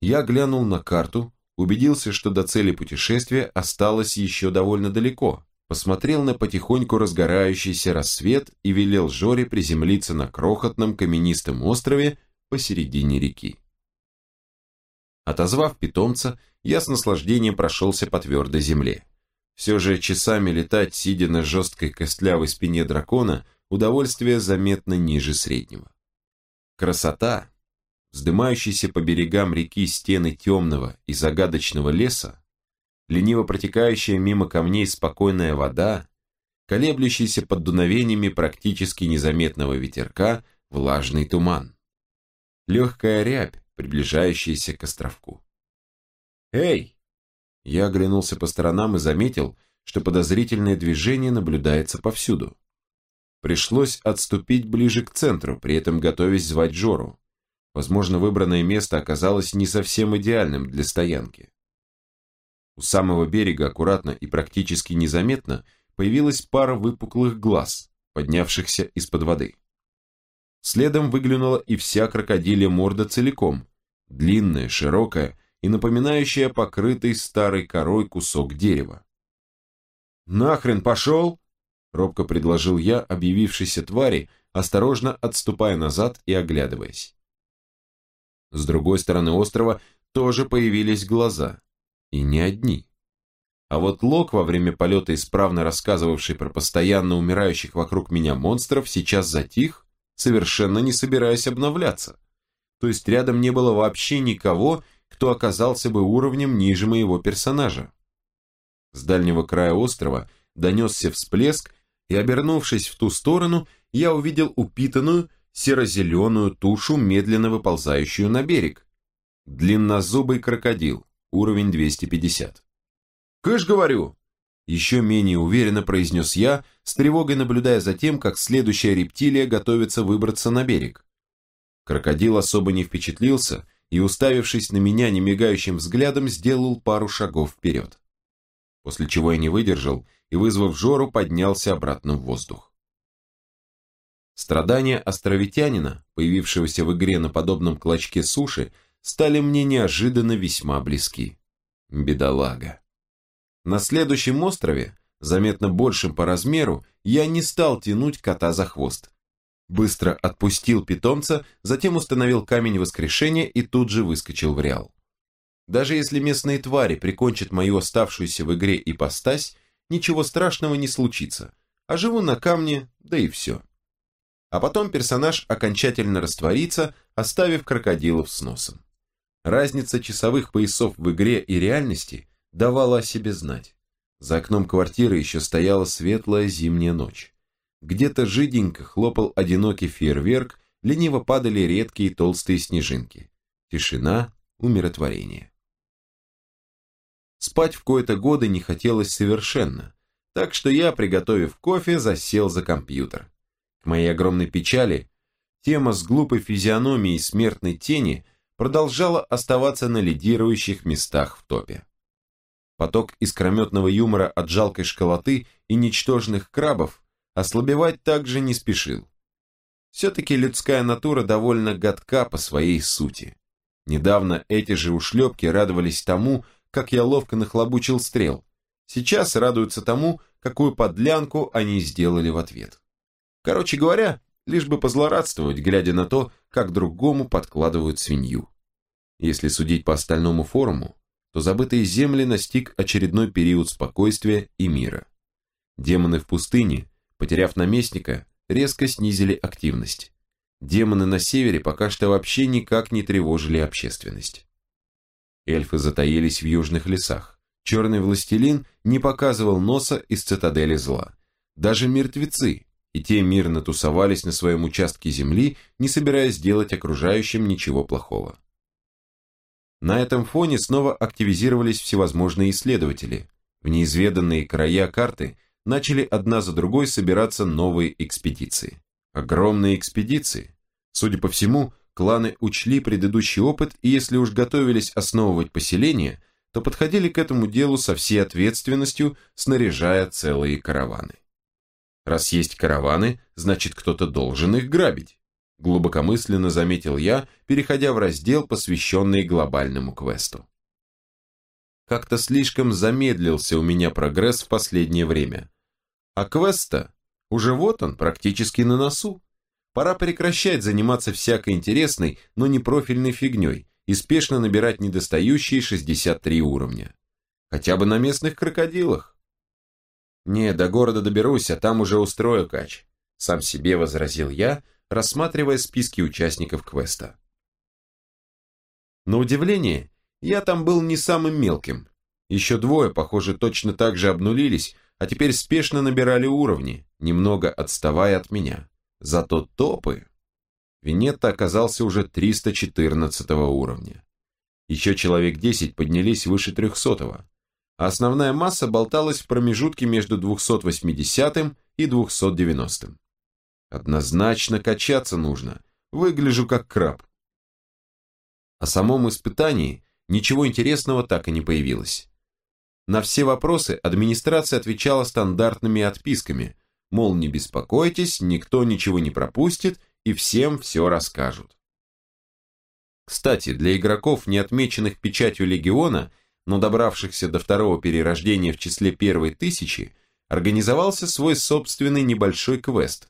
Я глянул на карту, убедился, что до цели путешествия осталось еще довольно далеко, посмотрел на потихоньку разгорающийся рассвет и велел Жоре приземлиться на крохотном каменистом острове посередине реки. Отозвав питомца, я с наслаждением прошелся по твердой земле. Все же часами летать, сидя на жесткой костлявой спине дракона, удовольствие заметно ниже среднего. Красота, вздымающиеся по берегам реки стены темного и загадочного леса, лениво протекающая мимо камней спокойная вода, колеблющийся под дуновениями практически незаметного ветерка влажный туман. Легкая рябь, приближающаяся к островку. «Эй!» Я оглянулся по сторонам и заметил, что подозрительное движение наблюдается повсюду. Пришлось отступить ближе к центру, при этом готовясь звать Жору. Возможно, выбранное место оказалось не совсем идеальным для стоянки. У самого берега аккуратно и практически незаметно появилась пара выпуклых глаз, поднявшихся из-под воды. Следом выглянула и вся крокодилья морда целиком, длинная, широкая и напоминающая покрытый старой корой кусок дерева. «Нахрен пошел!» – робко предложил я объявившейся твари, осторожно отступая назад и оглядываясь. С другой стороны острова тоже появились глаза. И не одни. А вот Лок, во время полета исправно рассказывавший про постоянно умирающих вокруг меня монстров, сейчас затих, совершенно не собираясь обновляться. То есть рядом не было вообще никого, кто оказался бы уровнем ниже моего персонажа. С дальнего края острова донесся всплеск, и, обернувшись в ту сторону, я увидел упитанную, серо-зеленую тушу, медленно выползающую на берег. Длиннозубый крокодил, уровень 250. «Кыш, говорю!» Еще менее уверенно произнес я, с тревогой наблюдая за тем, как следующая рептилия готовится выбраться на берег. Крокодил особо не впечатлился и, уставившись на меня немигающим взглядом, сделал пару шагов вперед. После чего я не выдержал и, вызвав Жору, поднялся обратно в воздух. Страдания островитянина, появившегося в игре на подобном клочке суши, стали мне неожиданно весьма близки. Бедолага. На следующем острове, заметно большим по размеру, я не стал тянуть кота за хвост. Быстро отпустил питомца, затем установил камень воскрешения и тут же выскочил в реал. Даже если местные твари прикончат мою оставшуюся в игре ипостась, ничего страшного не случится, а живу на камне, да и все а потом персонаж окончательно растворится, оставив крокодилов с носом. Разница часовых поясов в игре и реальности давала о себе знать. За окном квартиры еще стояла светлая зимняя ночь. Где-то жиденько хлопал одинокий фейерверк, лениво падали редкие толстые снежинки. Тишина, умиротворение. Спать в кои-то годы не хотелось совершенно, так что я, приготовив кофе, засел за компьютер. Моей огромной печали, тема с глупой физиономией смертной тени продолжала оставаться на лидирующих местах в топе. Поток искрометного юмора от жалкой школоты и ничтожных крабов ослабевать также не спешил. Все-таки людская натура довольно гадка по своей сути. Недавно эти же ушлепки радовались тому, как я ловко нахлобучил стрел. Сейчас радуются тому, какую подлянку они сделали в ответ. Короче говоря, лишь бы позлорадствовать, глядя на то, как другому подкладывают свинью. Если судить по остальному форуму, то забытые земли настиг очередной период спокойствия и мира. Демоны в пустыне, потеряв наместника, резко снизили активность. Демоны на севере пока что вообще никак не тревожили общественность. Эльфы затаились в южных лесах. Черный властелин не показывал носа из цитадели зла. Даже мертвецы, и те мирно тусовались на своем участке земли, не собираясь делать окружающим ничего плохого. На этом фоне снова активизировались всевозможные исследователи. В неизведанные края карты начали одна за другой собираться новые экспедиции. Огромные экспедиции. Судя по всему, кланы учли предыдущий опыт и если уж готовились основывать поселение, то подходили к этому делу со всей ответственностью, снаряжая целые караваны. Раз есть караваны, значит кто-то должен их грабить. глубокомысленно заметил я, переходя в раздел, посвященный глобальному квесту. Как-то слишком замедлился у меня прогресс в последнее время. А квест-то уже вот он, практически на носу. Пора прекращать заниматься всякой интересной, но не профильной фигней и спешно набирать недостающие 63 уровня. Хотя бы на местных крокодилах. Не, до города доберусь, а там уже устрою кач. Сам себе возразил я, рассматривая списки участников квеста. На удивление, я там был не самым мелким. Еще двое, похоже, точно так же обнулились, а теперь спешно набирали уровни, немного отставая от меня. Зато топы... Винетта оказался уже 314 уровня. Еще человек 10 поднялись выше 300 -го, а основная масса болталась в промежутке между 280 и 290. -м. Однозначно качаться нужно, выгляжу как краб. О самом испытании ничего интересного так и не появилось. На все вопросы администрация отвечала стандартными отписками, мол, не беспокойтесь, никто ничего не пропустит и всем все расскажут. Кстати, для игроков, не отмеченных печатью легиона, но добравшихся до второго перерождения в числе первой тысячи, организовался свой собственный небольшой квест.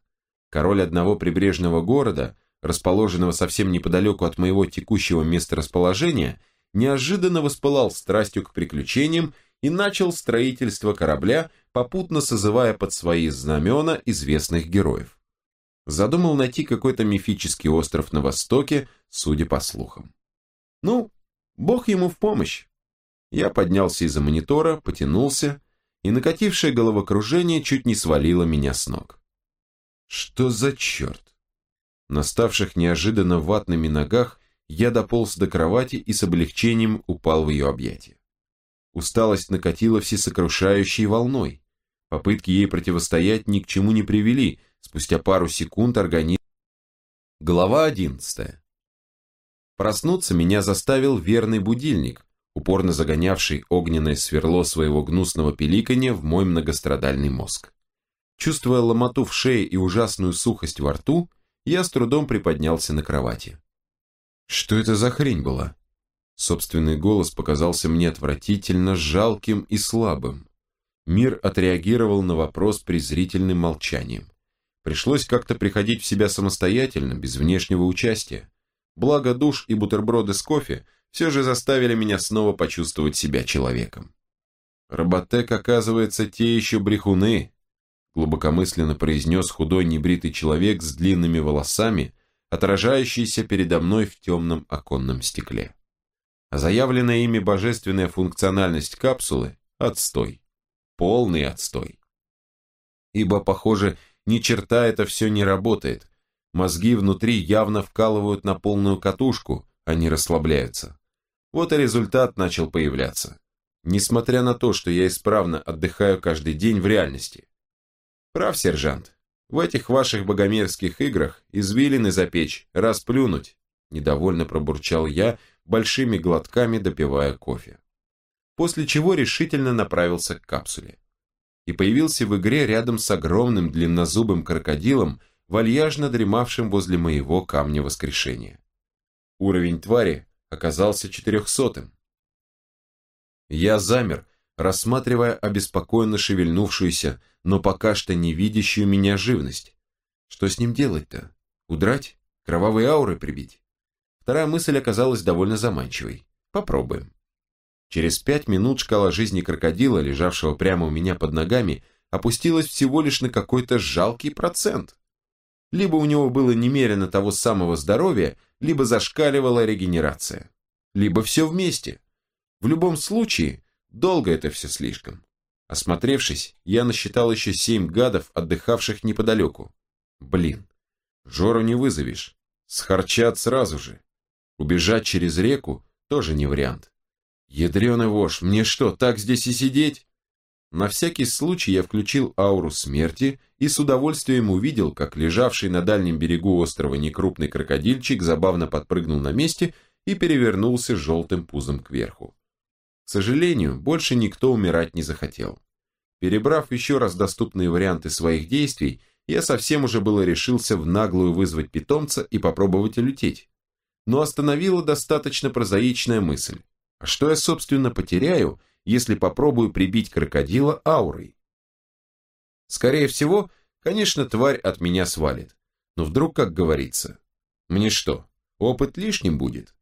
Король одного прибрежного города, расположенного совсем неподалеку от моего текущего месторасположения, неожиданно воспылал страстью к приключениям и начал строительство корабля, попутно созывая под свои знамена известных героев. Задумал найти какой-то мифический остров на востоке, судя по слухам. Ну, бог ему в помощь. Я поднялся из-за монитора, потянулся, и накатившее головокружение чуть не свалило меня с ног. Что за черт? На ставших неожиданно ватными ногах я дополз до кровати и с облегчением упал в ее объятия. Усталость накатила всесокрушающей волной. Попытки ей противостоять ни к чему не привели. Спустя пару секунд организм... Глава одиннадцатая. Проснуться меня заставил верный будильник, упорно загонявший огненное сверло своего гнусного пиликанья в мой многострадальный мозг. Чувствуя ломоту в шее и ужасную сухость во рту, я с трудом приподнялся на кровати. Что это за хрень была? Собственный голос показался мне отвратительно жалким и слабым. Мир отреагировал на вопрос презрительным молчанием. Пришлось как-то приходить в себя самостоятельно, без внешнего участия. Благо душ и бутерброды с кофе все же заставили меня снова почувствовать себя человеком. Роботек, оказывается, те еще брехуны, глубокомысленно произнес худой небритый человек с длинными волосами, отражающийся передо мной в темном оконном стекле. Заявленная ими божественная функциональность капсулы – отстой. Полный отстой. Ибо, похоже, ни черта это все не работает. Мозги внутри явно вкалывают на полную катушку, а не расслабляются. Вот и результат начал появляться. Несмотря на то, что я исправно отдыхаю каждый день в реальности. Прав, сержант. В этих ваших богомерзких играх извилины запечь, расплюнуть. Недовольно пробурчал я, большими глотками допивая кофе. После чего решительно направился к капсуле. И появился в игре рядом с огромным длиннозубым крокодилом, вальяжно дремавшим возле моего камня воскрешения. Уровень твари оказался четырехсотым. Я замер, рассматривая обеспокоенно шевельнувшуюся, но пока что не видящую меня живность. Что с ним делать-то? Удрать? Кровавые ауры прибить? Вторая мысль оказалась довольно заманчивой. Попробуем. Через пять минут шкала жизни крокодила, лежавшего прямо у меня под ногами, опустилась всего лишь на какой-то жалкий процент. Либо у него было немерено того самого здоровья, либо зашкаливала регенерация. Либо все вместе. В любом случае, долго это все слишком. Осмотревшись, я насчитал еще семь гадов, отдыхавших неподалеку. Блин, Жору не вызовешь. Схарчат сразу же. Убежать через реку тоже не вариант. Ядреный вож, мне что, так здесь и сидеть? На всякий случай я включил ауру смерти и с удовольствием увидел, как лежавший на дальнем берегу острова некрупный крокодильчик забавно подпрыгнул на месте и перевернулся желтым пузом кверху. К сожалению, больше никто умирать не захотел. Перебрав еще раз доступные варианты своих действий, я совсем уже было решился в наглую вызвать питомца и попробовать улететь. Но остановила достаточно прозаичная мысль. А что я, собственно, потеряю, если попробую прибить крокодила аурой? Скорее всего, конечно, тварь от меня свалит. Но вдруг, как говорится, мне что, опыт лишним будет?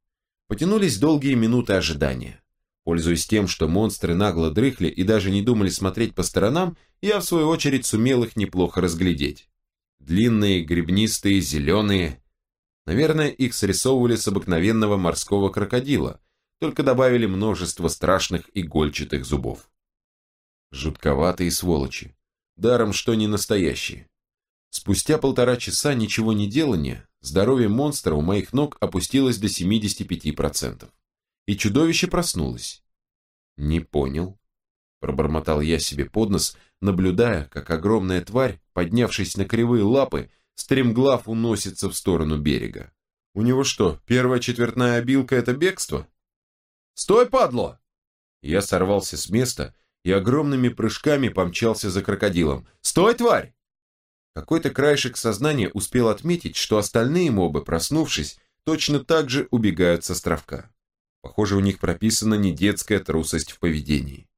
Потянулись долгие минуты ожидания. Пользуясь тем, что монстры нагло дрыхли и даже не думали смотреть по сторонам, я, в свою очередь, сумел их неплохо разглядеть. Длинные, гребнистые, зеленые. Наверное, их срисовывали с обыкновенного морского крокодила, только добавили множество страшных игольчатых зубов. Жутковатые сволочи. Даром, что не настоящие. Спустя полтора часа ничего не делания, здоровье монстра у моих ног опустилось до 75% и чудовище проснулось. «Не понял», – пробормотал я себе под нос, наблюдая, как огромная тварь, поднявшись на кривые лапы, стремглав уносится в сторону берега. «У него что, первая четвертная обилка – это бегство?» «Стой, падло!» Я сорвался с места и огромными прыжками помчался за крокодилом. «Стой, тварь!» Какой-то краешек сознания успел отметить, что остальные мобы, проснувшись, точно так же убегают с островка. Похоже, у них прописана не детская трусость в поведении.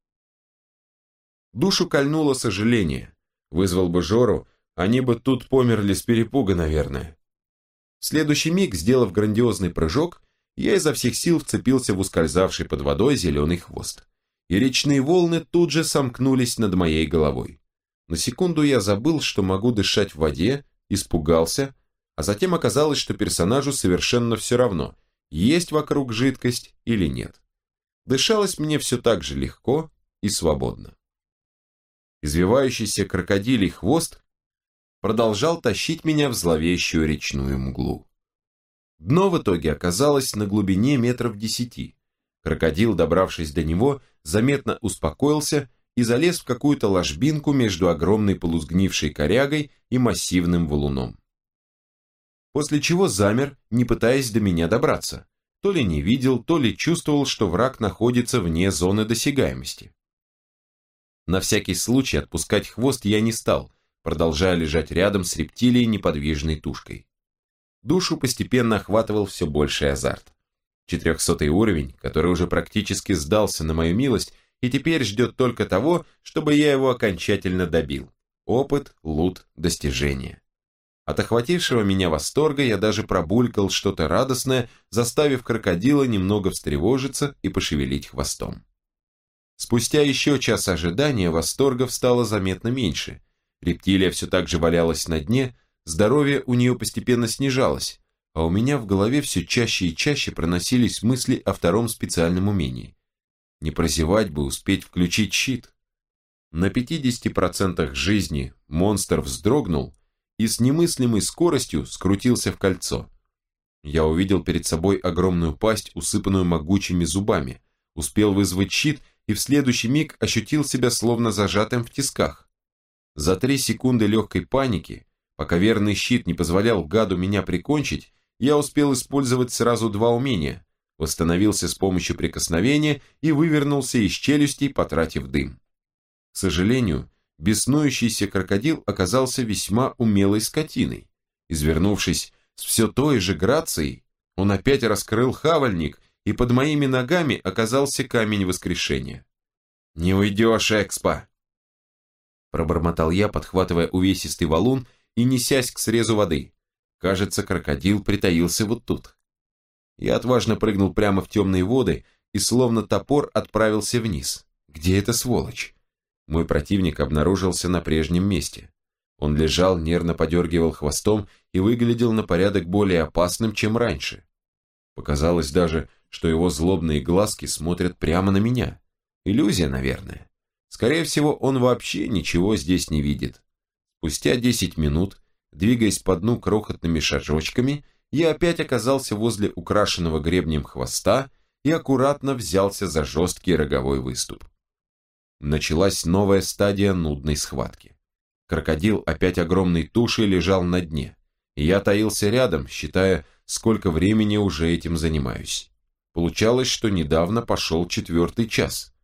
Душу кольнуло сожаление. Вызвал бы Жору, они бы тут померли с перепуга, наверное. В следующий миг, сделав грандиозный прыжок, я изо всех сил вцепился в ускользавший под водой зеленый хвост. И речные волны тут же сомкнулись над моей головой. На секунду я забыл, что могу дышать в воде, испугался, а затем оказалось, что персонажу совершенно все равно – есть вокруг жидкость или нет. Дышалось мне все так же легко и свободно. Извивающийся крокодилий хвост продолжал тащить меня в зловещую речную мглу. Дно в итоге оказалось на глубине метров десяти. Крокодил, добравшись до него, заметно успокоился и залез в какую-то ложбинку между огромной полузгнившей корягой и массивным валуном после чего замер, не пытаясь до меня добраться. То ли не видел, то ли чувствовал, что враг находится вне зоны досягаемости. На всякий случай отпускать хвост я не стал, продолжая лежать рядом с рептилией неподвижной тушкой. Душу постепенно охватывал все больший азарт. Четырехсотый уровень, который уже практически сдался на мою милость и теперь ждет только того, чтобы я его окончательно добил. Опыт, лут, достижения. От охватившего меня восторга я даже пробулькал что-то радостное, заставив крокодила немного встревожиться и пошевелить хвостом. Спустя еще час ожидания восторгов стало заметно меньше. Рептилия все так же валялась на дне, здоровье у нее постепенно снижалось, а у меня в голове все чаще и чаще проносились мысли о втором специальном умении. Не прозевать бы успеть включить щит. На 50% жизни монстр вздрогнул, и с немыслимой скоростью скрутился в кольцо. Я увидел перед собой огромную пасть, усыпанную могучими зубами, успел вызвать щит и в следующий миг ощутил себя словно зажатым в тисках. За три секунды легкой паники, пока верный щит не позволял гаду меня прикончить, я успел использовать сразу два умения, восстановился с помощью прикосновения и вывернулся из челюстей, потратив дым. К сожалению, беснующийся крокодил оказался весьма умелой скотиной. Извернувшись с все той же грацией, он опять раскрыл хавальник, и под моими ногами оказался камень воскрешения. «Не уйдешь, Экспо!» Пробормотал я, подхватывая увесистый валун и несясь к срезу воды. Кажется, крокодил притаился вот тут. Я отважно прыгнул прямо в темные воды и словно топор отправился вниз. Где эта сволочь? Мой противник обнаружился на прежнем месте. Он лежал, нервно подергивал хвостом и выглядел на порядок более опасным, чем раньше. Показалось даже, что его злобные глазки смотрят прямо на меня. Иллюзия, наверное. Скорее всего, он вообще ничего здесь не видит. Спустя 10 минут, двигаясь по дну крохотными шажочками, я опять оказался возле украшенного гребнем хвоста и аккуратно взялся за жесткий роговой выступ началась новая стадия нудной схватки. Крокодил опять огромной тушей лежал на дне, и я таился рядом, считая, сколько времени уже этим занимаюсь. Получалось, что недавно пошел четвертый час.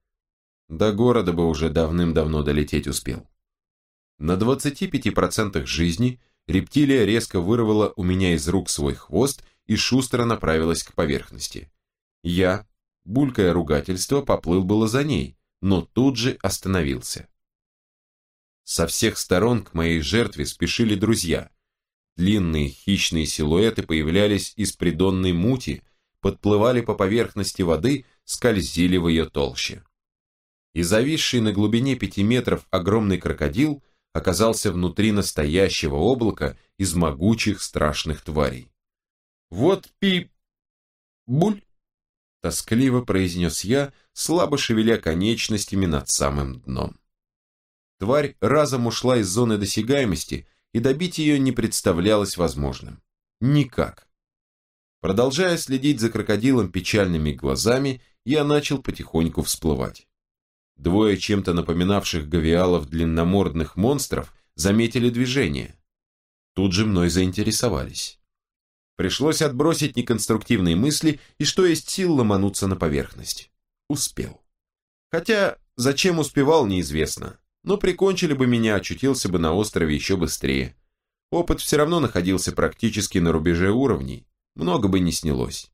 До города бы уже давным-давно долететь успел. На 25% жизни рептилия резко вырвала у меня из рук свой хвост и шустро направилась к поверхности. Я, булькая ругательство, поплыл было за ней, но тут же остановился. Со всех сторон к моей жертве спешили друзья. Длинные хищные силуэты появлялись из придонной мути, подплывали по поверхности воды, скользили в ее толще. И зависший на глубине пяти метров огромный крокодил оказался внутри настоящего облака из могучих страшных тварей. «Вот пи... буль!» тоскливо произнес я, слабо шевеля конечностями над самым дном. Тварь разом ушла из зоны досягаемости, и добить ее не представлялось возможным. Никак. Продолжая следить за крокодилом печальными глазами, я начал потихоньку всплывать. Двое чем-то напоминавших гавиалов длинномордных монстров заметили движение. Тут же мной заинтересовались. Пришлось отбросить неконструктивные мысли и что есть сил ломануться на поверхность. Успел. Хотя, зачем успевал, неизвестно. Но прикончили бы меня, очутился бы на острове еще быстрее. Опыт все равно находился практически на рубеже уровней, много бы не снялось.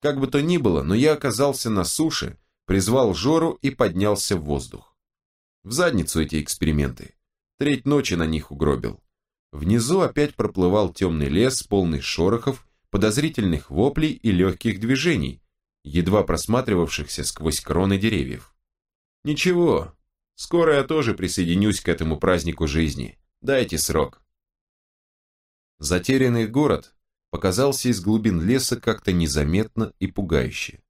Как бы то ни было, но я оказался на суше, призвал Жору и поднялся в воздух. В задницу эти эксперименты. Треть ночи на них угробил. Внизу опять проплывал темный лес, полный шорохов, подозрительных воплей и легких движений, едва просматривавшихся сквозь кроны деревьев. Ничего, скоро я тоже присоединюсь к этому празднику жизни. Дайте срок. Затерянный город показался из глубин леса как-то незаметно и пугающе.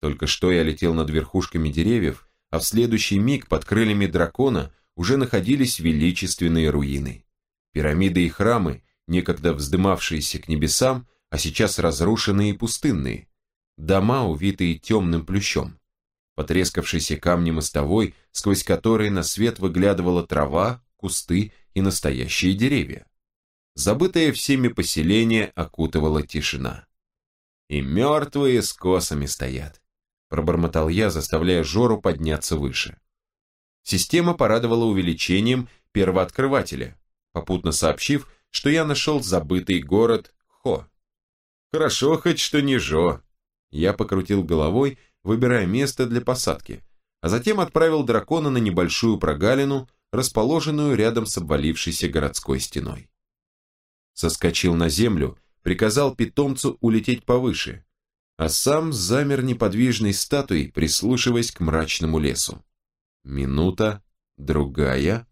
Только что я летел над верхушками деревьев, а в следующий миг под крыльями дракона уже находились величественные руины. Пирамиды и храмы, некогда вздымавшиеся к небесам, а сейчас разрушенные и пустынные. Дома, увитые темным плющом. Потрескавшиеся камни мостовой, сквозь которые на свет выглядывала трава, кусты и настоящие деревья. Забытое всеми поселение окутывала тишина. И мертвые с косами стоят. Пробормотал я, заставляя Жору подняться выше. Система порадовала увеличением первооткрывателя, попутно сообщив, что я нашел забытый город Хо. Хорошо хоть что не Жо. Я покрутил головой, выбирая место для посадки, а затем отправил дракона на небольшую прогалину, расположенную рядом с обвалившейся городской стеной. Соскочил на землю, приказал питомцу улететь повыше, а сам замер неподвижной статуей, прислушиваясь к мрачному лесу. Минута, другая,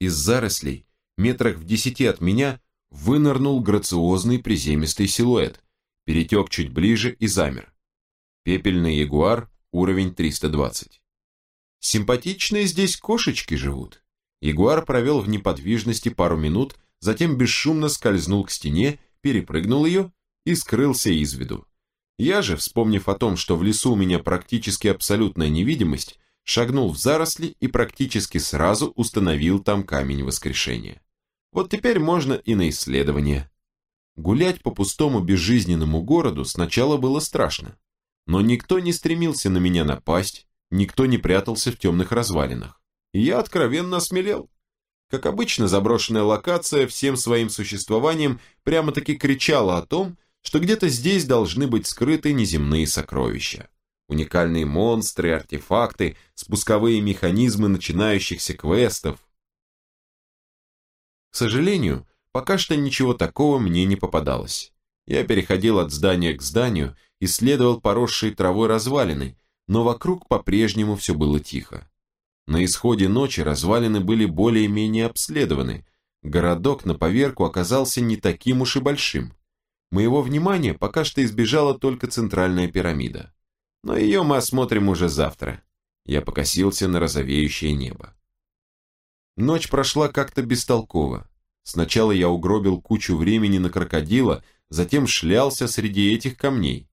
из зарослей, метрах в десяти от меня, вынырнул грациозный приземистый силуэт, перетек чуть ближе и замер. Пепельный ягуар, уровень 320. Симпатичные здесь кошечки живут. Ягуар провел в неподвижности пару минут, затем бесшумно скользнул к стене, перепрыгнул ее и скрылся из виду. Я же, вспомнив о том, что в лесу у меня практически абсолютная невидимость, шагнул в заросли и практически сразу установил там камень воскрешения. Вот теперь можно и на исследование. Гулять по пустому безжизненному городу сначала было страшно, но никто не стремился на меня напасть, никто не прятался в темных развалинах. И я откровенно осмелел. Как обычно, заброшенная локация всем своим существованием прямо-таки кричала о том, что где-то здесь должны быть скрыты неземные сокровища уникальные монстры, артефакты, спусковые механизмы начинающихся квестов. К сожалению, пока что ничего такого мне не попадалось. Я переходил от здания к зданию, исследовал поросшие травой развалины, но вокруг по-прежнему все было тихо. На исходе ночи развалины были более-менее обследованы, городок на поверку оказался не таким уж и большим. Моего внимания пока что избежала только центральная пирамида но ее мы осмотрим уже завтра. Я покосился на розовеющее небо. Ночь прошла как-то бестолково. Сначала я угробил кучу времени на крокодила, затем шлялся среди этих камней.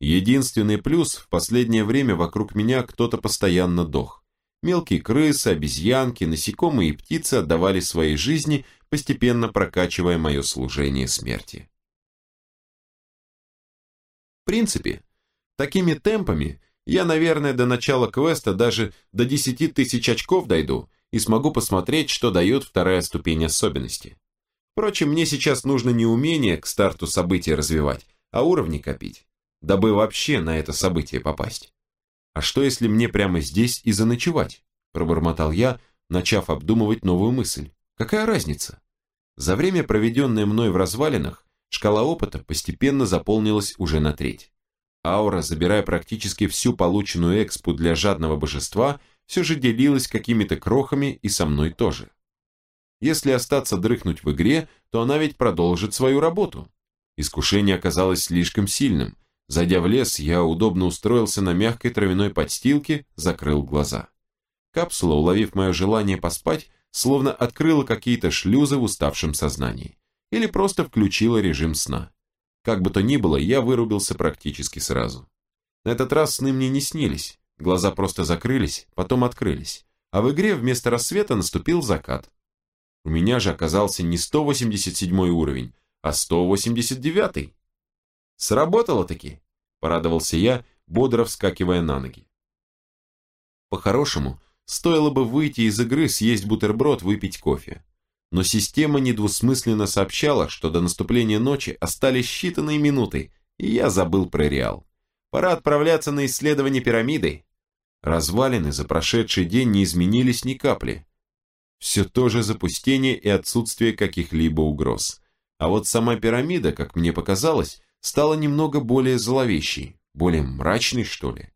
Единственный плюс, в последнее время вокруг меня кто-то постоянно дох. Мелкие крысы, обезьянки, насекомые и птицы отдавали своей жизни, постепенно прокачивая мое служение смерти. Принципе, Такими темпами я, наверное, до начала квеста даже до 10 тысяч очков дойду и смогу посмотреть, что дает вторая ступень особенности. Впрочем, мне сейчас нужно не умение к старту события развивать, а уровни копить, дабы вообще на это событие попасть. А что если мне прямо здесь и заночевать? Пробормотал я, начав обдумывать новую мысль. Какая разница? За время, проведенное мной в развалинах, шкала опыта постепенно заполнилась уже на треть. Аура, забирая практически всю полученную экспу для жадного божества, все же делилась какими-то крохами и со мной тоже. Если остаться дрыхнуть в игре, то она ведь продолжит свою работу. Искушение оказалось слишком сильным. Зайдя в лес, я удобно устроился на мягкой травяной подстилке, закрыл глаза. Капсула, уловив мое желание поспать, словно открыла какие-то шлюзы в уставшем сознании. Или просто включила режим сна. Как бы то ни было, я вырубился практически сразу. На этот раз сны мне не снились. Глаза просто закрылись, потом открылись. А в игре вместо рассвета наступил закат. У меня же оказался не 187 уровень, а 189. Сработало-таки, порадовался я, бодро вскакивая на ноги. По-хорошему, стоило бы выйти из игры, съесть бутерброд, выпить кофе. Но система недвусмысленно сообщала, что до наступления ночи остались считанные минуты, и я забыл про Реал. Пора отправляться на исследование пирамиды. Развалины за прошедший день не изменились ни капли, все то же запустение и отсутствие каких-либо угроз. А вот сама пирамида, как мне показалось, стала немного более зловещей, более мрачной, что ли.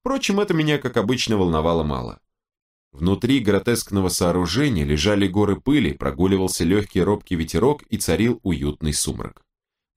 Впрочем, это меня, как обычно, волновало мало. Внутри гротескного сооружения лежали горы пыли, прогуливался легкий робкий ветерок и царил уютный сумрак.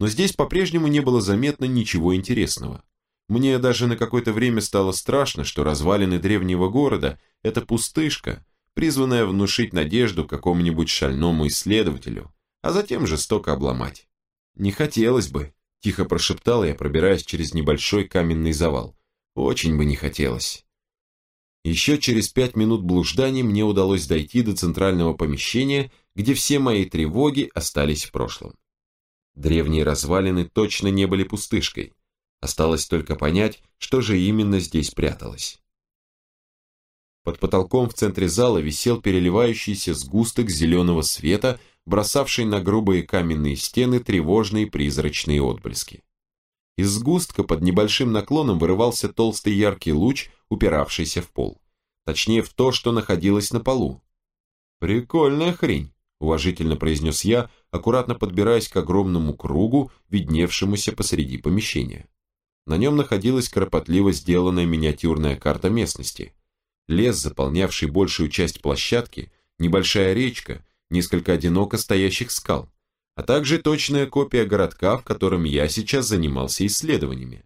Но здесь по-прежнему не было заметно ничего интересного. Мне даже на какое-то время стало страшно, что развалины древнего города – это пустышка, призванная внушить надежду какому-нибудь шальному исследователю, а затем жестоко обломать. «Не хотелось бы», – тихо прошептал я, пробираясь через небольшой каменный завал. «Очень бы не хотелось». Еще через пять минут блужданий мне удалось дойти до центрального помещения, где все мои тревоги остались в прошлом. Древние развалины точно не были пустышкой. Осталось только понять, что же именно здесь пряталось. Под потолком в центре зала висел переливающийся сгусток зеленого света, бросавший на грубые каменные стены тревожные призрачные отблески. Из сгустка под небольшим наклоном вырывался толстый яркий луч, упиравшийся в пол. Точнее, в то, что находилось на полу. «Прикольная хрень», — уважительно произнес я, аккуратно подбираясь к огромному кругу, видневшемуся посреди помещения. На нем находилась кропотливо сделанная миниатюрная карта местности лес, заполнявший большую часть площадки, небольшая речка, несколько одиноко стоящих скал, а также точная копия городка, в котором я сейчас занимался исследованиями.